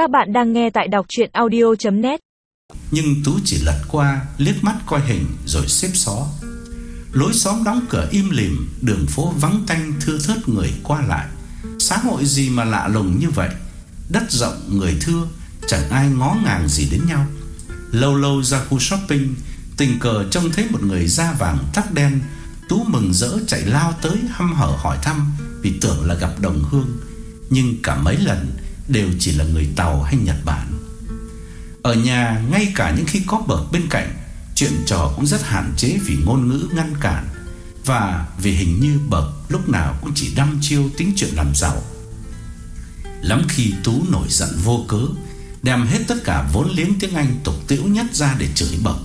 Các bạn đang nghe tại đọc audio net Nhưng Tú chỉ lật qua, liếc mắt coi hình rồi xếp xó. Lối xóm đóng cửa im lìm, đường phố vắng tanh thưa thớt người qua lại. Xã hội gì mà lạ lùng như vậy? Đất rộng người thưa, chẳng ai ngó ngàng gì đến nhau. Lâu lâu ra khu shopping, tình cờ trông thấy một người da vàng tóc đen, Tú mừng rỡ chạy lao tới hăm hở hỏi thăm vì tưởng là gặp đồng hương, nhưng cả mấy lần đều chỉ là người Tàu hay Nhật Bản. Ở nhà ngay cả những khi có bậc bên cạnh, chuyện trò cũng rất hạn chế vì ngôn ngữ ngăn cản và vì hình như bậc lúc nào cũng chỉ đăm chiêu tính chuyện làm giàu. Lắm khi Tú nổi giận vô cớ, đem hết tất cả vốn liếng tiếng Anh tục tĩu nhất ra để chửi bậc.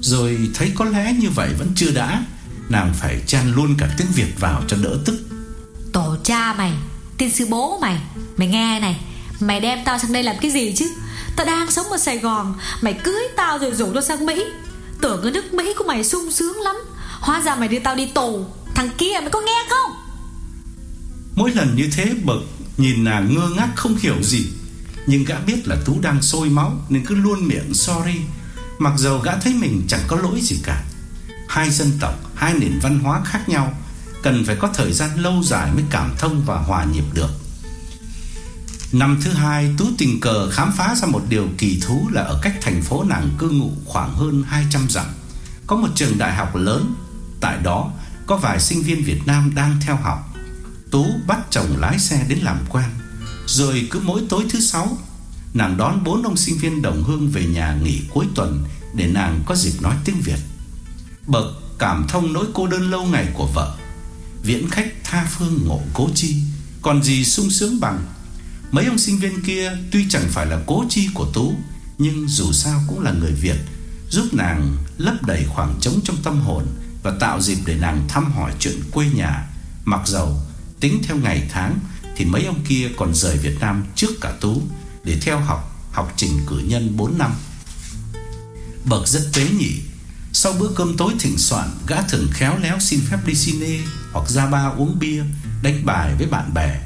Rồi thấy có lẽ như vậy vẫn chưa đã, nàng phải chan luôn cả tiếng Việt vào cho đỡ tức. Tổ cha mày Tiên sư bố mày Mày nghe này Mày đem tao sang đây làm cái gì chứ? Tao đang sống ở Sài Gòn Mày cưới tao rồi rủ tao sang Mỹ. Tưởng cái nước Mỹ của mày sung sướng lắm. Hóa ra mày đưa tao đi tù. Thằng kia mày có nghe không? Mỗi lần như thế bậc nhìn nàng ngơ ngác không hiểu gì. Nhưng gã biết là Tú đang sôi máu Nên cứ luôn miệng sorry. Mặc dầu gã thấy mình chẳng có lỗi gì cả. Hai dân tộc, hai nền văn hóa khác nhau Cần phải có thời gian lâu dài mới cảm thông và hòa nhịp được. Năm thứ hai, Tú tình cờ khám phá ra một điều kỳ thú Là ở cách thành phố nàng cư ngụ khoảng hơn 200 dặm. Có một trường đại học lớn, Tại đó có vài sinh viên Việt Nam đang theo học. Tú bắt chồng lái xe đến làm quen, Rồi cứ mỗi tối thứ sáu, Nàng đón bốn ông sinh viên đồng hương về nhà nghỉ cuối tuần Để nàng có dịp nói tiếng Việt. Bậc cảm thông nỗi cô đơn lâu ngày của vợ, Viễn khách tha phương ngộ cố chi, Còn gì sung sướng bằng Mấy ông sinh viên kia Tuy chẳng phải là cố chi của Tú, Nhưng dù sao cũng là người Việt, Giúp nàng lấp đầy khoảng trống trong tâm hồn Và tạo dịp để nàng thăm hỏi chuyện quê nhà. Mặc dầu tính theo ngày tháng Thì mấy ông kia còn rời Việt Nam trước cả Tú Để theo học Học trình cử nhân 4 năm. Bậc rất tế nhị, sau bữa cơm tối thỉnh soạn, Gã thường khéo léo xin phép đi cine Hoặc ra ba uống bia, Đánh bài với bạn bè.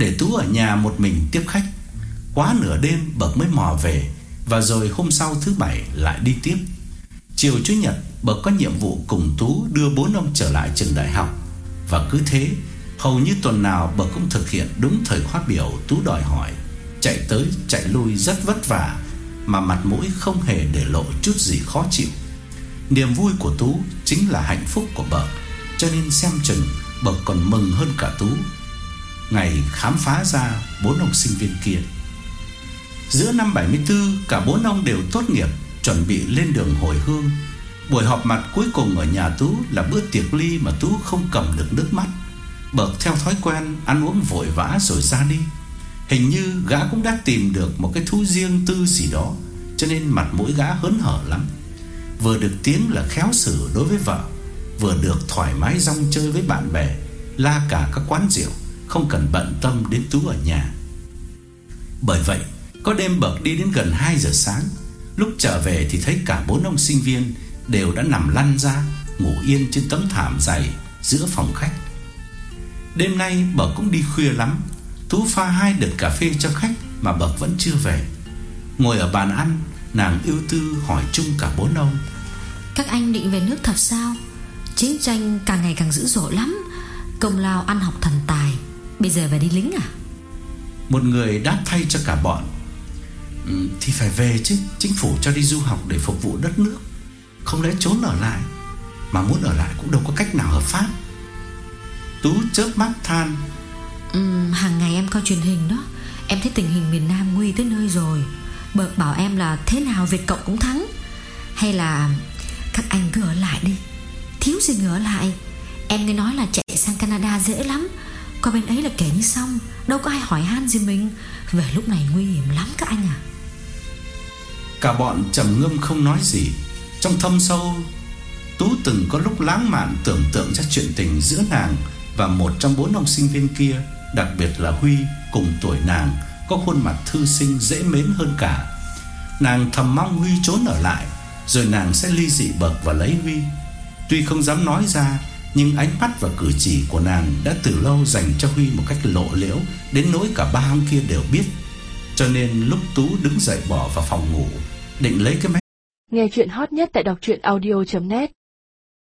Để Tú ở nhà một mình tiếp khách. Quá nửa đêm Bậc mới mò về, Và rồi hôm sau thứ bảy lại đi tiếp. Chiều Chủ nhật, Bậc có nhiệm vụ cùng Tú đưa bốn ông trở lại trường đại học. Và cứ thế, Hầu như tuần nào Bậc cũng thực hiện đúng thời khóa biểu Tú đòi hỏi. Chạy tới, chạy lui rất vất vả, Mà mặt mũi không hề để lộ chút gì khó chịu. Niềm vui của Tú chính là hạnh phúc của bậc, Cho nên xem chừng bậc còn mừng hơn cả Tú. Ngày khám phá ra bốn ông sinh viên kia. Giữa năm 74 Cả bốn ông đều tốt nghiệp, Chuẩn bị lên đường hồi hương. Buổi họp mặt cuối cùng ở nhà Tú Là bữa tiệc ly mà Tú không cầm được nước mắt. Bậc theo thói quen, Ăn uống vội vã rồi ra đi. Hình như gã cũng đã tìm được Một cái thú riêng tư gì đó, Cho nên mặt mũi gã hớn hở lắm. Vừa được tiếng là khéo xử đối với vợ, Vừa được thoải mái rong chơi với bạn bè, La cả các quán rượu. Không cần bận tâm đến Tú ở nhà. Bởi vậy, Có đêm bậc đi đến gần 2 giờ sáng, Lúc trở về thì thấy cả bốn ông sinh viên Đều đã nằm lăn ra, Ngủ yên trên tấm thảm dày Giữa phòng khách. Đêm nay bậc cũng đi khuya lắm, Tú pha hai đợt cà phê cho khách Mà bậc vẫn chưa về. Ngồi ở bàn ăn, Nàng ưu tư hỏi chung cả bốn ông. Các anh định về nước thật sao? Chiến tranh càng ngày càng dữ dội lắm. Công lao ăn học thần tài. Bây giờ về đi lính à? Một người đáp thay cho cả bọn. Ừ, Thì phải về chứ. Chính phủ cho đi du học để phục vụ đất nước. Không lẽ trốn ở lại? Mà muốn ở lại cũng đâu có cách nào hợp pháp. Tú chớp mắt than. Ừ, Hàng ngày em coi truyền hình đó. Em thấy tình hình miền Nam nguy tới nơi rồi. Bợt bảo em là thế nào Việt Cộng cũng thắng. Hay là các anh cứ ở lại đi. Thiếu gì ở lại. Em nghe nói là chạy sang Canada dễ lắm còn bên ấy là kể như xong Đâu có ai hỏi han gì mình Về lúc này nguy hiểm lắm các anh à Cả bọn trầm ngâm không nói gì Trong thâm sâu Tú từng có lúc lãng mạn tưởng tượng ra chuyện tình giữa nàng Và một trong bốn ông sinh viên kia Đặc biệt là Huy cùng tuổi nàng có khuôn mặt thư sinh dễ mến hơn cả. Nàng thầm mong Huy trốn ở lại, rồi nàng sẽ ly dị bậc và lấy Huy. Tuy không dám nói ra, nhưng ánh mắt và cử chỉ của nàng đã từ lâu dành cho Huy một cách lộ liễu, đến nỗi cả ba ông kia đều biết. Cho nên lúc Tú đứng dậy bỏ vào phòng ngủ, Định lấy cái máy Nghe chuyện hot nhất tại đọc truyện audio.net